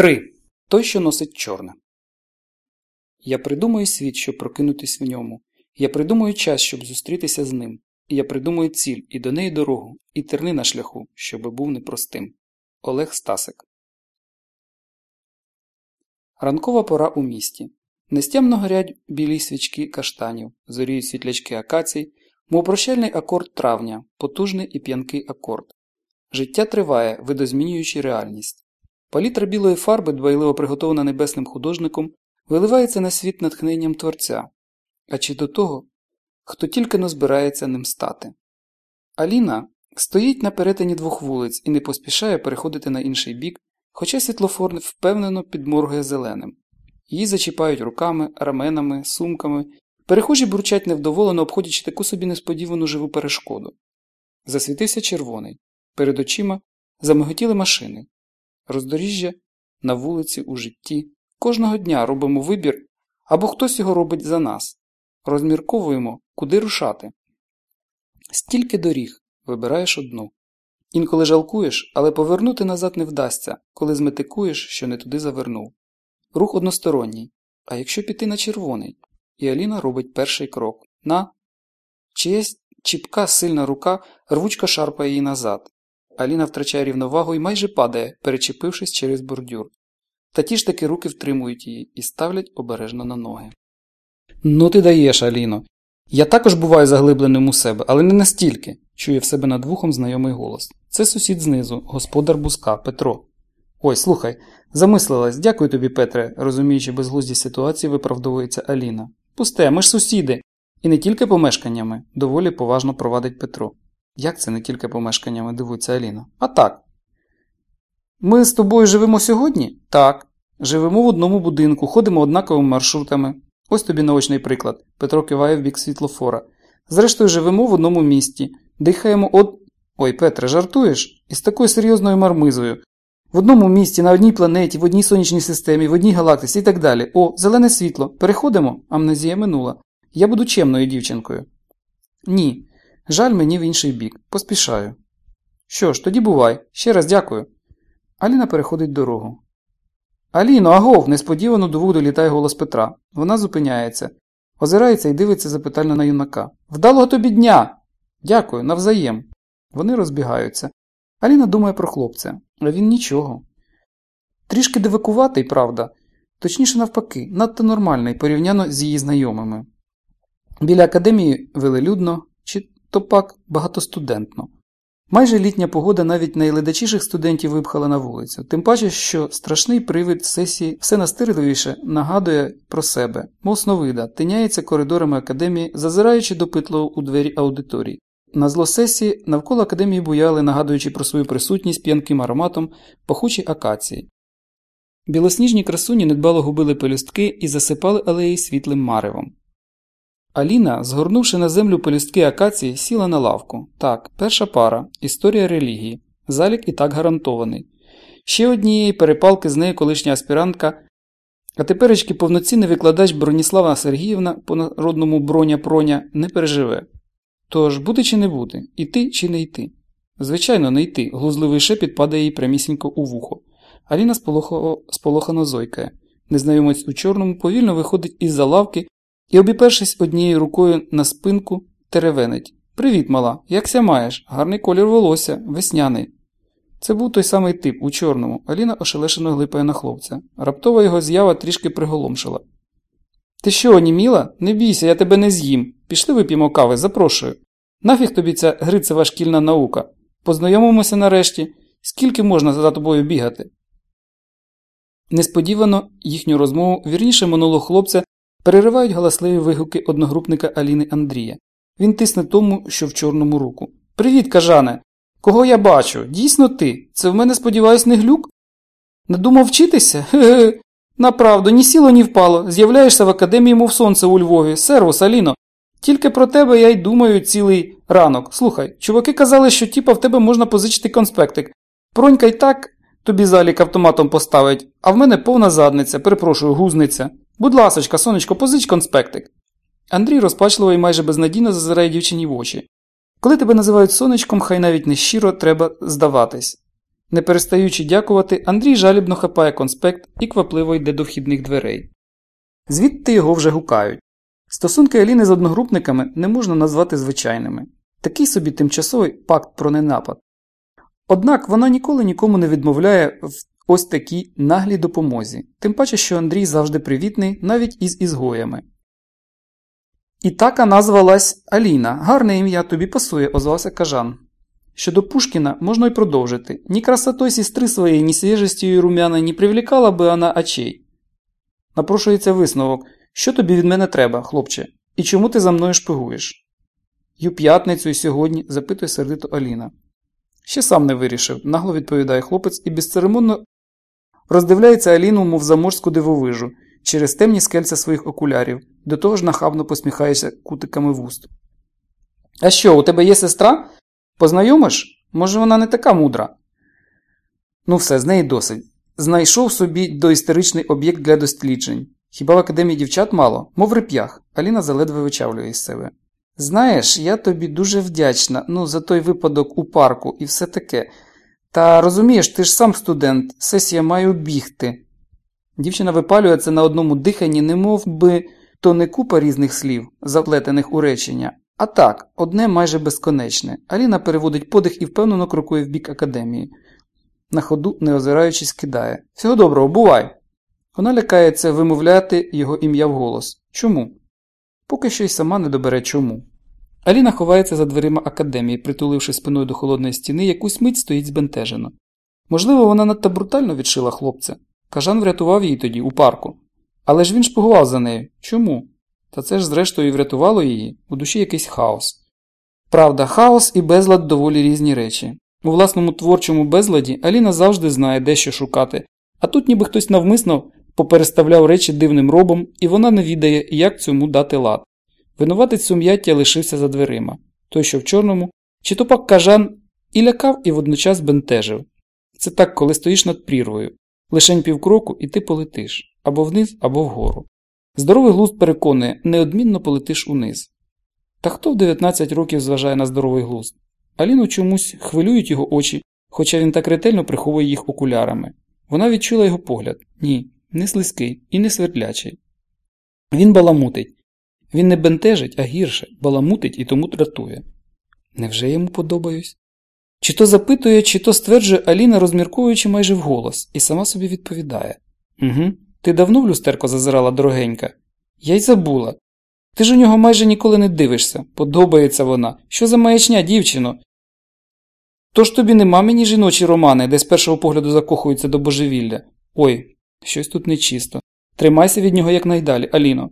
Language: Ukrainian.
3. Той, що носить чорне. Я придумаю світ, щоб прокинутись в ньому. Я придумаю час, щоб зустрітися з ним. Я придумаю ціль і до неї дорогу, і терни на шляху, щоби був непростим. Олег Стасик. Ранкова пора у місті. Нестямно горять білі свічки каштанів, зоріють світлячки акацій, мов прощальний акорд травня, потужний і п'янкий акорд. Життя триває, видозмінюючи реальність. Палітра білої фарби, дбайливо приготована небесним художником, виливається на світ натхненням творця, а чи до того, хто тільки но збирається ним стати. Аліна стоїть на перетині двох вулиць і не поспішає переходити на інший бік, хоча світлофор впевнено підморгує зеленим. Її зачіпають руками, раменами, сумками, перехожі бурчать невдоволено, обходячи таку собі несподівану живу перешкоду. Засвітився червоний. Перед очима замиготіли машини. Роздоріжжя на вулиці у житті. Кожного дня робимо вибір або хтось його робить за нас. Розмірковуємо, куди рушати. Стільки доріг вибираєш одну. Інколи жалкуєш, але повернути назад не вдасться, коли зметикуєш, що не туди завернув. Рух односторонній. А якщо піти на червоний? І Аліна робить перший крок. На. Чиясь чіпка сильна рука, рвучка шарпає її назад. Аліна втрачає рівновагу і майже падає, перечепившись через бордюр. Та ті ж таки руки втримують її і ставлять обережно на ноги. Ну ти даєш, Аліно. Я також буваю заглибленим у себе, але не настільки, чує в себе над вухом знайомий голос. Це сусід знизу, господар буска, Петро. Ой, слухай, замислилась, дякую тобі, Петре, розуміючи безглузді ситуації, виправдовується Аліна. Пусте, ми ж сусіди. І не тільки помешканнями, доволі поважно провадить Петро. Як це не тільки помешканнями, дивується Аліна. А так. Ми з тобою живемо сьогодні? Так. Живемо в одному будинку, ходимо однаковими маршрутами. Ось тобі наочний приклад. Петро киває в бік світлофора. Зрештою, живемо в одному місті, дихаємо од. Ой, Петре, жартуєш? Із такою серйозною мармизою. В одному місті, на одній планеті, в одній сонячній системі, в одній галактиці і так далі. О, зелене світло. Переходимо? Амнезія минула. Я буду чемною дівчинкою. Ні. Жаль мені в інший бік. Поспішаю. Що ж, тоді бувай. Ще раз дякую. Аліна переходить дорогу. Аліно, агов! несподівано до вух долітає голос Петра. Вона зупиняється, озирається і дивиться запитально на юнака. Вдалого тобі дня! Дякую, навзаєм. Вони розбігаються. Аліна думає про хлопця, а він нічого. Трішки дивакуватий, правда, точніше, навпаки, надто нормальний порівняно з її знайомими. Біля академії велелюдно, то пак багатостудентно. Майже літня погода навіть найледачіших студентів випхала на вулицю, тим паче, що страшний привид сесії все настирливіше нагадує про себе, мов сновида, тиняється коридорами академії, зазираючи допитливо у двері аудиторії. На зло сесії навколо академії буяли, нагадуючи про свою присутність п'янким ароматом пахучі акації. Білосніжні красуні недбало губили пелюстки і засипали алеї світлим маревом. Аліна, згорнувши на землю пелюстки акації, сіла на лавку. Так, перша пара, історія релігії. Залік і так гарантований. Ще однієї перепалки з нею колишня аспірантка, а теперечки повноцінний викладач Броніслава Сергіївна по народному броня проня не переживе. Тож, бути чи не бути, іти чи не йти? Звичайно, не йти, глузливий шепіт падає їй прямісінько у вухо. Аліна сполохано зойкає. Незнайомець у чорному повільно виходить із за лавки і, обіпершись однією рукою на спинку, теревенить. Привіт, мала, якся маєш? Гарний колір волосся, весняний. Це був той самий тип у чорному. Аліна ошелешено глипає на хлопця. Раптова його з'ява трішки приголомшила. Ти що, оніміла? Не бійся, я тебе не з'їм. Пішли вип'ємо кави, запрошую. Нафіг тобі ця грицева шкільна наука. Познайомимося нарешті, скільки можна за тобою бігати. Несподівано їхню розмову, вірніше монолог хлопця, переривають галасливі вигуки одногрупника Аліни Андрія. Він тисне тому, що в чорному руку. Привіт, кажане! Кого я бачу? Дійсно ти? Це в мене, сподіваюсь, не глюк? Не думав вчитися? Ге-ге. Направду, ні сіло, ні впало. З'являєшся в академії, мов сонце у Львові. Сервус, Аліно. Тільки про тебе я й думаю цілий ранок. Слухай, чуваки казали, що тіпа в тебе можна позичити конспектик. Пронька й так тобі залік автоматом поставить, а в мене повна задниця, перепрошую, гузниця. Будь ласочка, сонечко, позич конспектик. Андрій розпачливо і майже безнадійно зазирає дівчині в очі. Коли тебе називають сонечком, хай навіть не щиро треба здаватись. Не перестаючи дякувати, Андрій жалібно хапає конспект і квапливо йде до вхідних дверей. Звідти його вже гукають. Стосунки Аліни з одногрупниками не можна назвати звичайними такий собі тимчасовий пакт про ненапад. Однак вона ніколи нікому не відмовляє в ось такій наглій допомозі, тим паче, що Андрій завжди привітний навіть із ізгоями. І така назвалась Аліна. Гарне ім'я тобі пасує, озвався кажан. Щодо Пушкіна можна й продовжити. Ні красотой сестри своєї, ні свіжістю її румяна не привлікала би вона очей. Напрошується висновок, що тобі від мене треба, хлопче, і чому ти за мною шпигуєш? Ю п'ятницю і сьогодні, запитує сердито Аліна. Ще сам не вирішив, нагло відповідає хлопець і безцеремонно роздивляється Аліну, мов заморську дивовижу, через темні скельця своїх окулярів, до того ж нахабно посміхається кутиками вуст. А що, у тебе є сестра? Познайомиш? Може, вона не така мудра? Ну, все, з неї досить. Знайшов собі доісторичний об'єкт для досліджень. Хіба в академії дівчат мало? Мов реп'ях. Аліна заледве вичавлює із себе. Знаєш, я тобі дуже вдячна ну, за той випадок у парку і все таке. Та розумієш, ти ж сам студент, сесія маю бігти. Дівчина випалює це на одному диханні, не би то не купа різних слів, заплетених у речення, а так, одне майже безконечне. Аліна переводить подих і впевнено крокує в бік академії. На ходу, не озираючись, кидає. Всього доброго, бувай! Вона лякається вимовляти його ім'я вголос. Чому? Поки що й сама не добере чому. Аліна ховається за дверима академії, притуливши спиною до холодної стіни, якусь мить стоїть збентежено. Можливо, вона надто брутально відшила хлопця. Кажан врятував її тоді, у парку. Але ж він шпигував за нею. Чому? Та це ж, зрештою, врятувало її, у душі якийсь хаос. Правда, хаос і безлад доволі різні речі. У власному творчому безладі Аліна завжди знає, де що шукати, а тут ніби хтось навмисно попереставляв речі дивним робом, і вона не відає, як цьому дати лад. Винуватець сум'яття лишився за дверима той, що в чорному, чи то пак кажан і лякав, і водночас бентежив. Це так, коли стоїш над прірвою, лишень півкроку, і ти полетиш або вниз, або вгору. Здоровий глузд переконує, неодмінно полетиш униз. Та хто в 19 років зважає на здоровий глузд? Аліну чомусь хвилюють його очі, хоча він так ретельно приховує їх окулярами. Вона відчула його погляд ні, не слизький і не свердлячий. Він баламутить. Він не бентежить, а гірше, баламутить і тому дратує. Невже йому подобаюсь? Чи то запитує, чи то стверджує Аліна, розмірковуючи майже вголос, і сама собі відповідає Угу, ти давно в люстерко зазирала дорогенька? Я й забула. Ти ж у нього майже ніколи не дивишся, подобається вона. Що за маячня, дівчино? Тож тобі нема мені жіночі романи, де з першого погляду закохуються до божевілля. Ой, щось тут нечисто. Тримайся від нього якнайдалі, Аліно.